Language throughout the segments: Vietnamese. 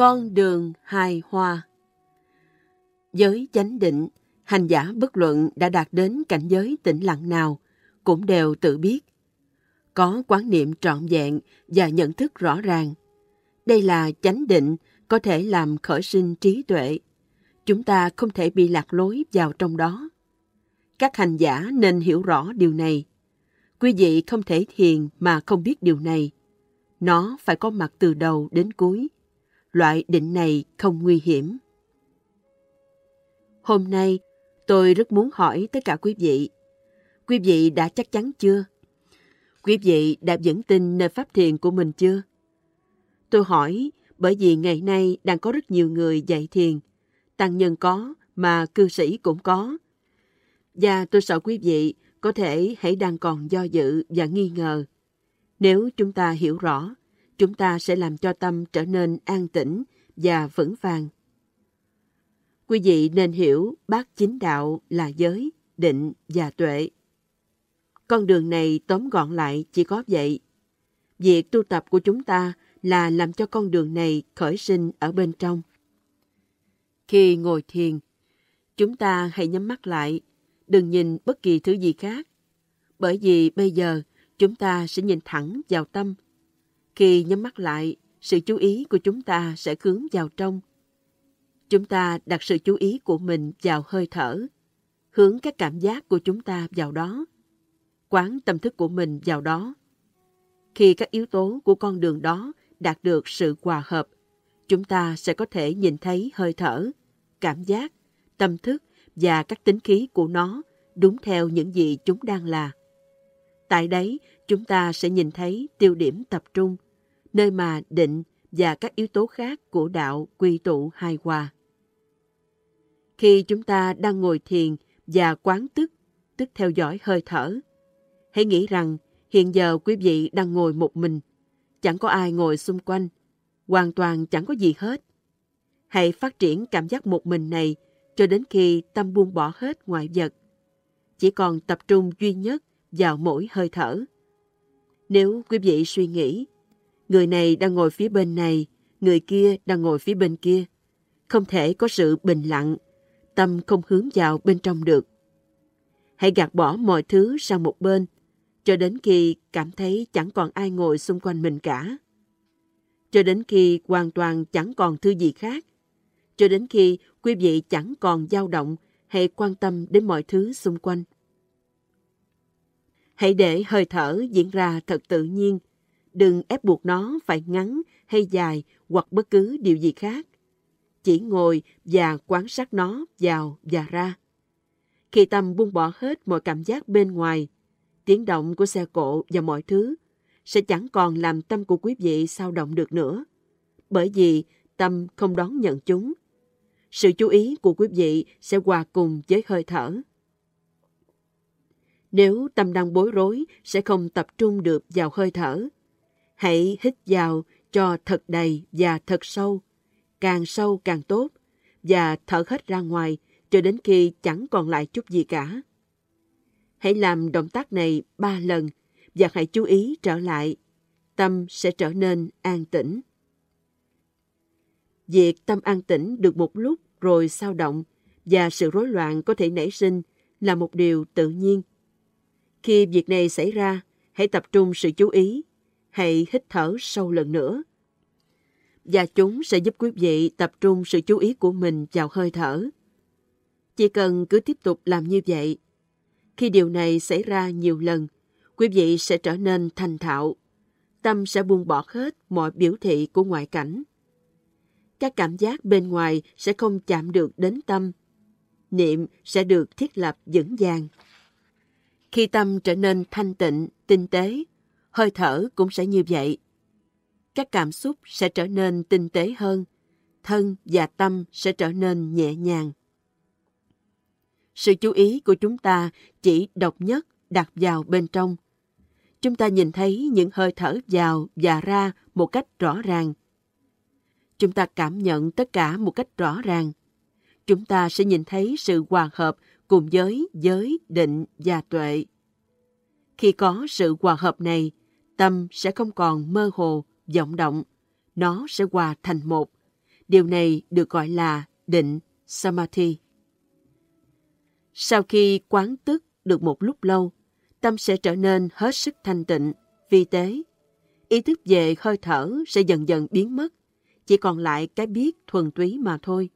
Con đường hài hòa Giới chánh định, hành giả bất luận đã đạt đến cảnh giới tĩnh lặng nào, cũng đều tự biết. Có quán niệm trọn vẹn và nhận thức rõ ràng. Đây là chánh định có thể làm khởi sinh trí tuệ. Chúng ta không thể bị lạc lối vào trong đó. Các hành giả nên hiểu rõ điều này. Quý vị không thể thiền mà không biết điều này. Nó phải có mặt từ đầu đến cuối. Loại định này không nguy hiểm. Hôm nay, tôi rất muốn hỏi tất cả quý vị. Quý vị đã chắc chắn chưa? Quý vị đã vững tin nơi pháp thiền của mình chưa? Tôi hỏi bởi vì ngày nay đang có rất nhiều người dạy thiền. Tăng nhân có, mà cư sĩ cũng có. Và tôi sợ quý vị có thể hãy đang còn do dự và nghi ngờ. Nếu chúng ta hiểu rõ, chúng ta sẽ làm cho tâm trở nên an tĩnh và vững vàng. Quý vị nên hiểu bát chính đạo là giới, định và tuệ. Con đường này tóm gọn lại chỉ có vậy. Việc tu tập của chúng ta là làm cho con đường này khởi sinh ở bên trong. Khi ngồi thiền, chúng ta hãy nhắm mắt lại, đừng nhìn bất kỳ thứ gì khác. Bởi vì bây giờ chúng ta sẽ nhìn thẳng vào tâm. Khi nhắm mắt lại, sự chú ý của chúng ta sẽ hướng vào trong. Chúng ta đặt sự chú ý của mình vào hơi thở, hướng các cảm giác của chúng ta vào đó, quán tâm thức của mình vào đó. Khi các yếu tố của con đường đó đạt được sự hòa hợp, chúng ta sẽ có thể nhìn thấy hơi thở, cảm giác, tâm thức và các tính khí của nó đúng theo những gì chúng đang là. Tại đấy, chúng ta sẽ nhìn thấy tiêu điểm tập trung, nơi mà định và các yếu tố khác của đạo quy tụ hài hòa. Khi chúng ta đang ngồi thiền và quán tức, tức theo dõi hơi thở, hãy nghĩ rằng hiện giờ quý vị đang ngồi một mình, chẳng có ai ngồi xung quanh, hoàn toàn chẳng có gì hết. Hãy phát triển cảm giác một mình này cho đến khi tâm buông bỏ hết ngoại vật. Chỉ còn tập trung duy nhất vào mỗi hơi thở. Nếu quý vị suy nghĩ, người này đang ngồi phía bên này, người kia đang ngồi phía bên kia, không thể có sự bình lặng, tâm không hướng vào bên trong được. Hãy gạt bỏ mọi thứ sang một bên, cho đến khi cảm thấy chẳng còn ai ngồi xung quanh mình cả. Cho đến khi hoàn toàn chẳng còn thứ gì khác. Cho đến khi quý vị chẳng còn dao động hay quan tâm đến mọi thứ xung quanh. Hãy để hơi thở diễn ra thật tự nhiên. Đừng ép buộc nó phải ngắn hay dài hoặc bất cứ điều gì khác. Chỉ ngồi và quan sát nó vào và ra. Khi tâm buông bỏ hết mọi cảm giác bên ngoài, tiếng động của xe cộ và mọi thứ sẽ chẳng còn làm tâm của quý vị sao động được nữa. Bởi vì tâm không đón nhận chúng. Sự chú ý của quý vị sẽ hòa cùng với hơi thở. Nếu tâm đang bối rối, sẽ không tập trung được vào hơi thở. Hãy hít vào cho thật đầy và thật sâu, càng sâu càng tốt, và thở hết ra ngoài cho đến khi chẳng còn lại chút gì cả. Hãy làm động tác này ba lần và hãy chú ý trở lại. Tâm sẽ trở nên an tĩnh. Việc tâm an tĩnh được một lúc rồi sao động và sự rối loạn có thể nảy sinh là một điều tự nhiên. Khi việc này xảy ra, hãy tập trung sự chú ý, hãy hít thở sâu lần nữa. Và chúng sẽ giúp quý vị tập trung sự chú ý của mình vào hơi thở. Chỉ cần cứ tiếp tục làm như vậy. Khi điều này xảy ra nhiều lần, quý vị sẽ trở nên thành thạo. Tâm sẽ buông bỏ hết mọi biểu thị của ngoại cảnh. Các cảm giác bên ngoài sẽ không chạm được đến tâm. Niệm sẽ được thiết lập vững vàng. Khi tâm trở nên thanh tịnh, tinh tế, hơi thở cũng sẽ như vậy. Các cảm xúc sẽ trở nên tinh tế hơn, thân và tâm sẽ trở nên nhẹ nhàng. Sự chú ý của chúng ta chỉ độc nhất đặt vào bên trong. Chúng ta nhìn thấy những hơi thở vào và ra một cách rõ ràng. Chúng ta cảm nhận tất cả một cách rõ ràng. Chúng ta sẽ nhìn thấy sự hòa hợp cùng với giới, định và tuệ. Khi có sự hòa hợp này, tâm sẽ không còn mơ hồ, vọng động. Nó sẽ hòa thành một, Điều này được gọi là định Samadhi. Sau khi quán tức được một lúc lâu, tâm sẽ trở nên hết sức thanh tịnh, vi tế. Ý thức về hơi thở sẽ dần dần biến mất, chỉ còn lại cái biết thuần túy mà thôi.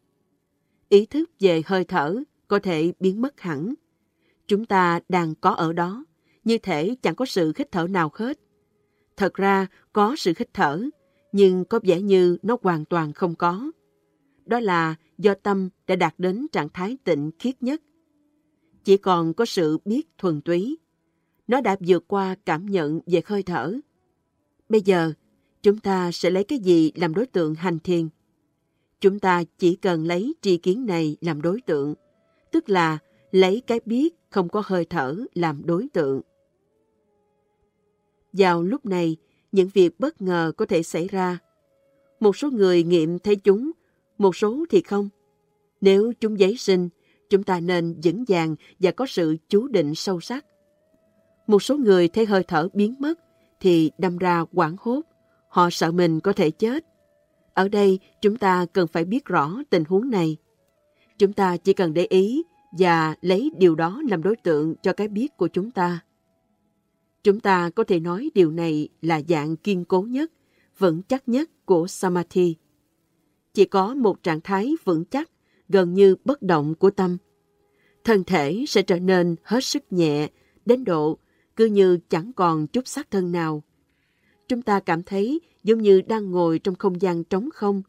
Ý thức về hơi thở có thể biến mất hẳn. Chúng ta đang có ở đó, như thể chẳng có sự khích thở nào hết. Thật ra có sự hít thở, nhưng có vẻ như nó hoàn toàn không có. Đó là do tâm đã đạt đến trạng thái tịnh khiết nhất. Chỉ còn có sự biết thuần túy. Nó đã vượt qua cảm nhận về hơi thở. Bây giờ, chúng ta sẽ lấy cái gì làm đối tượng hành thiền? Chúng ta chỉ cần lấy tri kiến này làm đối tượng, tức là lấy cái biết không có hơi thở làm đối tượng. Vào lúc này, những việc bất ngờ có thể xảy ra. Một số người nghiệm thấy chúng, một số thì không. Nếu chúng giấy sinh, chúng ta nên vững vàng và có sự chú định sâu sắc. Một số người thấy hơi thở biến mất thì đâm ra quảng hốt, họ sợ mình có thể chết. Ở đây chúng ta cần phải biết rõ tình huống này. Chúng ta chỉ cần để ý và lấy điều đó làm đối tượng cho cái biết của chúng ta. Chúng ta có thể nói điều này là dạng kiên cố nhất, vững chắc nhất của Samadhi. Chỉ có một trạng thái vững chắc, gần như bất động của tâm. Thân thể sẽ trở nên hết sức nhẹ, đến độ cứ như chẳng còn chút xác thân nào. Chúng ta cảm thấy giống như đang ngồi trong không gian trống không.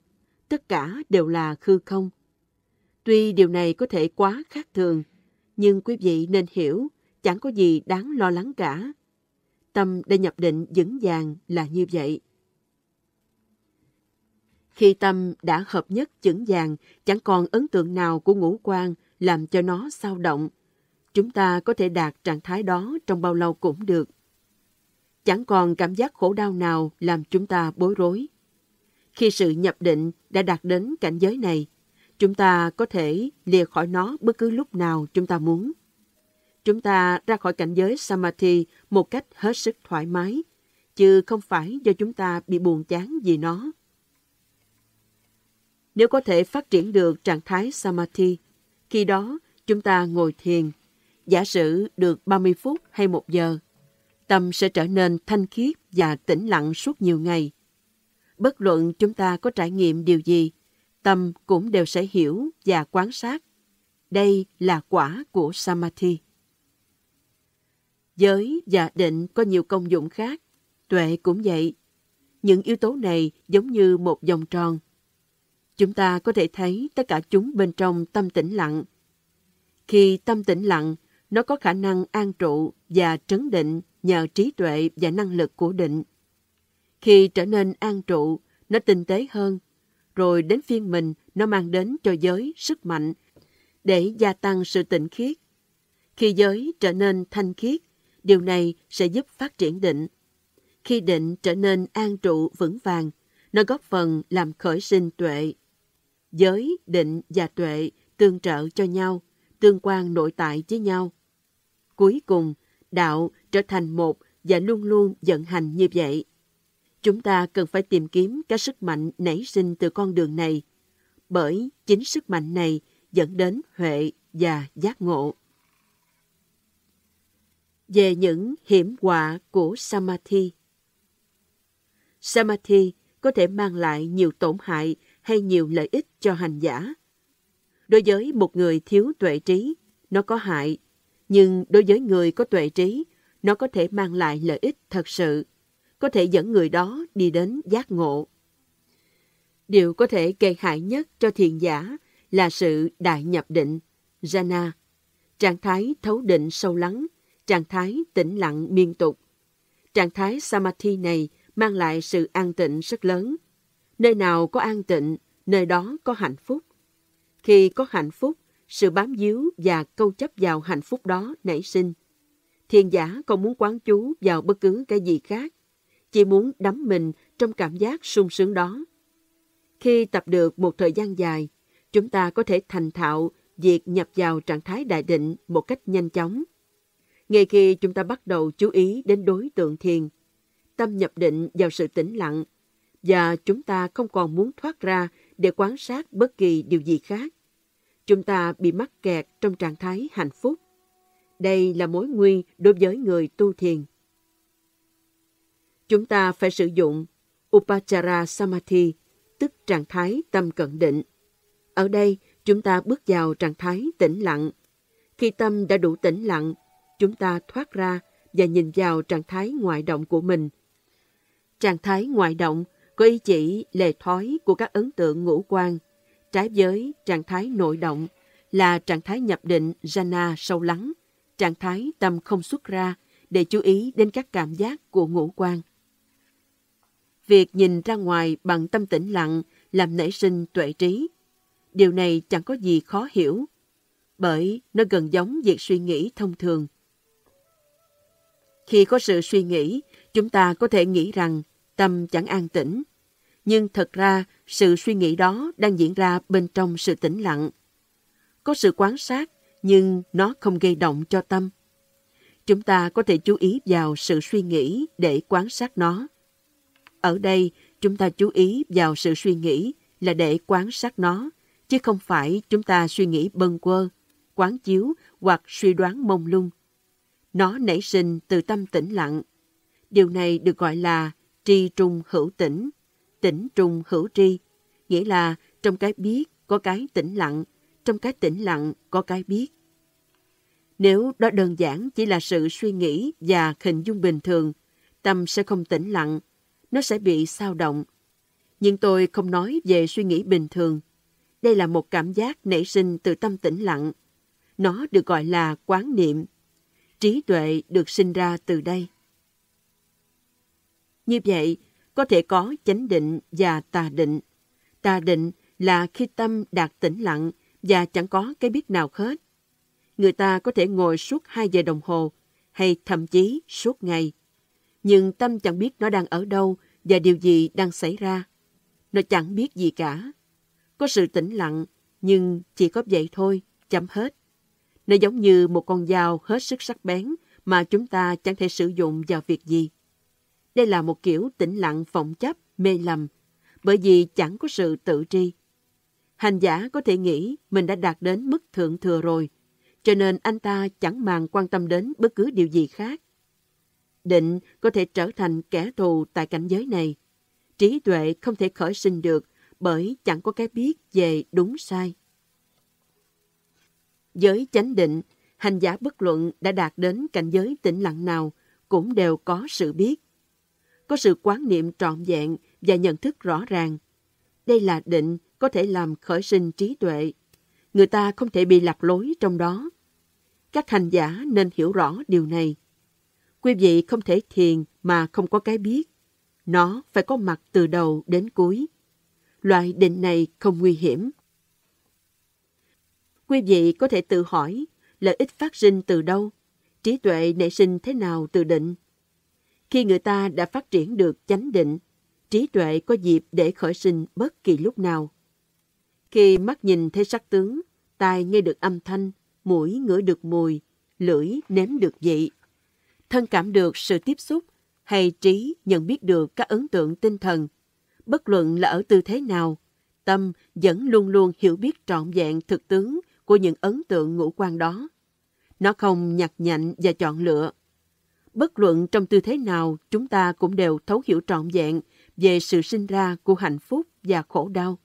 Tất cả đều là hư không. Tuy điều này có thể quá khác thường, nhưng quý vị nên hiểu chẳng có gì đáng lo lắng cả. Tâm đã nhập định vững vàng là như vậy. Khi tâm đã hợp nhất vững vàng, chẳng còn ấn tượng nào của ngũ quan làm cho nó sao động. Chúng ta có thể đạt trạng thái đó trong bao lâu cũng được. Chẳng còn cảm giác khổ đau nào làm chúng ta bối rối. Khi sự nhập định đã đạt đến cảnh giới này, chúng ta có thể lìa khỏi nó bất cứ lúc nào chúng ta muốn. Chúng ta ra khỏi cảnh giới Samadhi một cách hết sức thoải mái, chứ không phải do chúng ta bị buồn chán vì nó. Nếu có thể phát triển được trạng thái Samadhi, khi đó chúng ta ngồi thiền, giả sử được 30 phút hay một giờ, tâm sẽ trở nên thanh khiết và tĩnh lặng suốt nhiều ngày. Bất luận chúng ta có trải nghiệm điều gì, tâm cũng đều sẽ hiểu và quan sát. Đây là quả của Samadhi. Giới và định có nhiều công dụng khác, tuệ cũng vậy. Những yếu tố này giống như một vòng tròn. Chúng ta có thể thấy tất cả chúng bên trong tâm tĩnh lặng. Khi tâm tĩnh lặng, nó có khả năng an trụ và trấn định nhờ trí tuệ và năng lực của định. Khi trở nên an trụ, nó tinh tế hơn, rồi đến phiên mình nó mang đến cho giới sức mạnh để gia tăng sự tịnh khiết. Khi giới trở nên thanh khiết, điều này sẽ giúp phát triển định. Khi định trở nên an trụ vững vàng, nó góp phần làm khởi sinh tuệ. Giới, định và tuệ tương trợ cho nhau, tương quan nội tại với nhau. Cuối cùng, đạo trở thành một và luôn luôn vận hành như vậy. Chúng ta cần phải tìm kiếm các sức mạnh nảy sinh từ con đường này, bởi chính sức mạnh này dẫn đến huệ và giác ngộ. Về những hiểm họa của Samadhi Samadhi có thể mang lại nhiều tổn hại hay nhiều lợi ích cho hành giả. Đối với một người thiếu tuệ trí, nó có hại, nhưng đối với người có tuệ trí, nó có thể mang lại lợi ích thật sự, có thể dẫn người đó đi đến giác ngộ. Điều có thể gây hại nhất cho thiền giả là sự đại nhập định, jhana, trạng thái thấu định sâu lắng, trạng thái tĩnh lặng miên tục. Trạng thái samadhi này mang lại sự an tịnh rất lớn. Nơi nào có an tịnh, nơi đó có hạnh phúc. Khi có hạnh phúc, sự bám víu và câu chấp vào hạnh phúc đó nảy sinh. thiên giả không muốn quán chú vào bất cứ cái gì khác, chỉ muốn đắm mình trong cảm giác sung sướng đó. Khi tập được một thời gian dài, chúng ta có thể thành thạo việc nhập vào trạng thái đại định một cách nhanh chóng. Ngay khi chúng ta bắt đầu chú ý đến đối tượng thiền, tâm nhập định vào sự tĩnh lặng và chúng ta không còn muốn thoát ra để quan sát bất kỳ điều gì khác. Chúng ta bị mắc kẹt trong trạng thái hạnh phúc. Đây là mối nguy đối với người tu thiền. Chúng ta phải sử dụng Upachara Samadhi, tức trạng thái tâm cận định. Ở đây, chúng ta bước vào trạng thái tĩnh lặng. Khi tâm đã đủ tĩnh lặng, chúng ta thoát ra và nhìn vào trạng thái ngoại động của mình. Trạng thái ngoại động có ý chỉ lề thói của các ấn tượng ngũ quan, trái với trạng thái nội động là trạng thái nhập định jhana sâu lắng, trạng thái tâm không xuất ra để chú ý đến các cảm giác của ngũ quan. Việc nhìn ra ngoài bằng tâm tĩnh lặng làm nảy sinh tuệ trí. Điều này chẳng có gì khó hiểu, bởi nó gần giống việc suy nghĩ thông thường. Khi có sự suy nghĩ, chúng ta có thể nghĩ rằng tâm chẳng an tĩnh. Nhưng thật ra, sự suy nghĩ đó đang diễn ra bên trong sự tĩnh lặng. Có sự quan sát, nhưng nó không gây động cho tâm. Chúng ta có thể chú ý vào sự suy nghĩ để quan sát nó. Ở đây, chúng ta chú ý vào sự suy nghĩ là để quan sát nó, chứ không phải chúng ta suy nghĩ bâng quơ, quán chiếu hoặc suy đoán mông lung. Nó nảy sinh từ tâm tĩnh lặng. Điều này được gọi là tri trung hữu tĩnh, tĩnh trung hữu tri, nghĩa là trong cái biết có cái tĩnh lặng, trong cái tĩnh lặng có cái biết. Nếu đó đơn giản chỉ là sự suy nghĩ và hình dung bình thường, tâm sẽ không tĩnh lặng, nó sẽ bị sao động. Nhưng tôi không nói về suy nghĩ bình thường. Đây là một cảm giác nảy sinh từ tâm tĩnh lặng. Nó được gọi là quán niệm. Trí tuệ được sinh ra từ đây. Như vậy, có thể có chánh định và tà định. Tà định là khi tâm đạt tĩnh lặng và chẳng có cái biết nào hết. Người ta có thể ngồi suốt hai giờ đồng hồ hay thậm chí suốt ngày. Nhưng tâm chẳng biết nó đang ở đâu và điều gì đang xảy ra. Nó chẳng biết gì cả. Có sự tĩnh lặng, nhưng chỉ có vậy thôi, chấm hết. Nó giống như một con dao hết sức sắc bén mà chúng ta chẳng thể sử dụng vào việc gì. Đây là một kiểu tĩnh lặng phỏng chấp, mê lầm, bởi vì chẳng có sự tự tri. Hành giả có thể nghĩ mình đã đạt đến mức thượng thừa rồi, cho nên anh ta chẳng màng quan tâm đến bất cứ điều gì khác. Định có thể trở thành kẻ thù tại cảnh giới này. Trí tuệ không thể khởi sinh được bởi chẳng có cái biết về đúng sai. Giới chánh định, hành giả bất luận đã đạt đến cảnh giới tĩnh lặng nào cũng đều có sự biết. Có sự quán niệm trọn vẹn và nhận thức rõ ràng. Đây là định có thể làm khởi sinh trí tuệ. Người ta không thể bị lạc lối trong đó. Các hành giả nên hiểu rõ điều này. Quý vị không thể thiền mà không có cái biết. Nó phải có mặt từ đầu đến cuối. Loại định này không nguy hiểm. Quý vị có thể tự hỏi lợi ích phát sinh từ đâu, trí tuệ nảy sinh thế nào từ định. Khi người ta đã phát triển được chánh định, trí tuệ có dịp để khởi sinh bất kỳ lúc nào. Khi mắt nhìn thấy sắc tướng, tai nghe được âm thanh, mũi ngửi được mùi, lưỡi nếm được vị, thân cảm được sự tiếp xúc hay trí nhận biết được các ấn tượng tinh thần, bất luận là ở tư thế nào, tâm vẫn luôn luôn hiểu biết trọn vẹn thực tướng của những ấn tượng ngũ quan đó. Nó không nhặt nhạnh và chọn lựa. Bất luận trong tư thế nào, chúng ta cũng đều thấu hiểu trọn vẹn về sự sinh ra của hạnh phúc và khổ đau.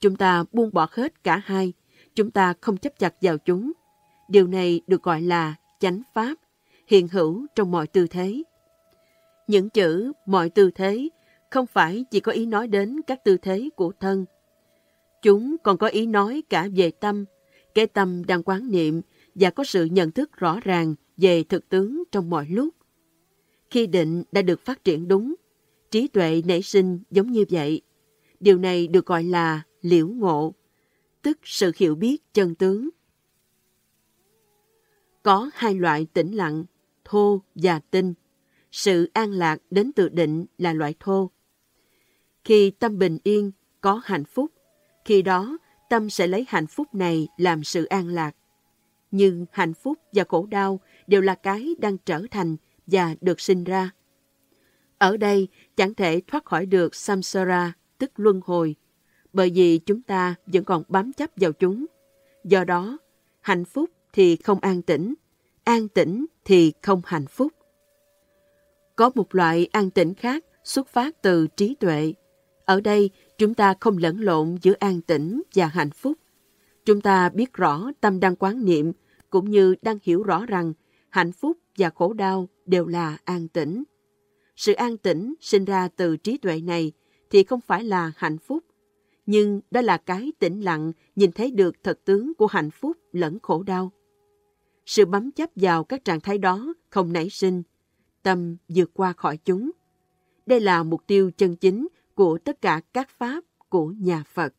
Chúng ta buông bỏ hết cả hai, chúng ta không chấp chặt vào chúng. Điều này được gọi là chánh pháp, hiện hữu trong mọi tư thế. Những chữ mọi tư thế không phải chỉ có ý nói đến các tư thế của thân. Chúng còn có ý nói cả về tâm, cái tâm đang quán niệm và có sự nhận thức rõ ràng về thực tướng trong mọi lúc. Khi định đã được phát triển đúng, trí tuệ nảy sinh giống như vậy. Điều này được gọi là liễu ngộ, tức sự hiểu biết chân tướng. Có hai loại tĩnh lặng, thô và tinh. Sự an lạc đến từ định là loại thô. Khi tâm bình yên, có hạnh phúc, khi đó tâm sẽ lấy hạnh phúc này làm sự an lạc. Nhưng hạnh phúc và khổ đau đều là cái đang trở thành và được sinh ra. Ở đây chẳng thể thoát khỏi được samsara, tức luân hồi, bởi vì chúng ta vẫn còn bám chấp vào chúng. Do đó, hạnh phúc thì không an tĩnh, an tĩnh thì không hạnh phúc. Có một loại an tĩnh khác xuất phát từ trí tuệ. Ở đây, chúng ta không lẫn lộn giữa an tĩnh và hạnh phúc. Chúng ta biết rõ tâm đang quán niệm, cũng như đang hiểu rõ rằng hạnh phúc và khổ đau đều là an tĩnh. Sự an tĩnh sinh ra từ trí tuệ này thì không phải là hạnh phúc, nhưng đó là cái tĩnh lặng nhìn thấy được thật tướng của hạnh phúc lẫn khổ đau. Sự bám chấp vào các trạng thái đó không nảy sinh, tâm vượt qua khỏi chúng. Đây là mục tiêu chân chính của tất cả các pháp của nhà Phật.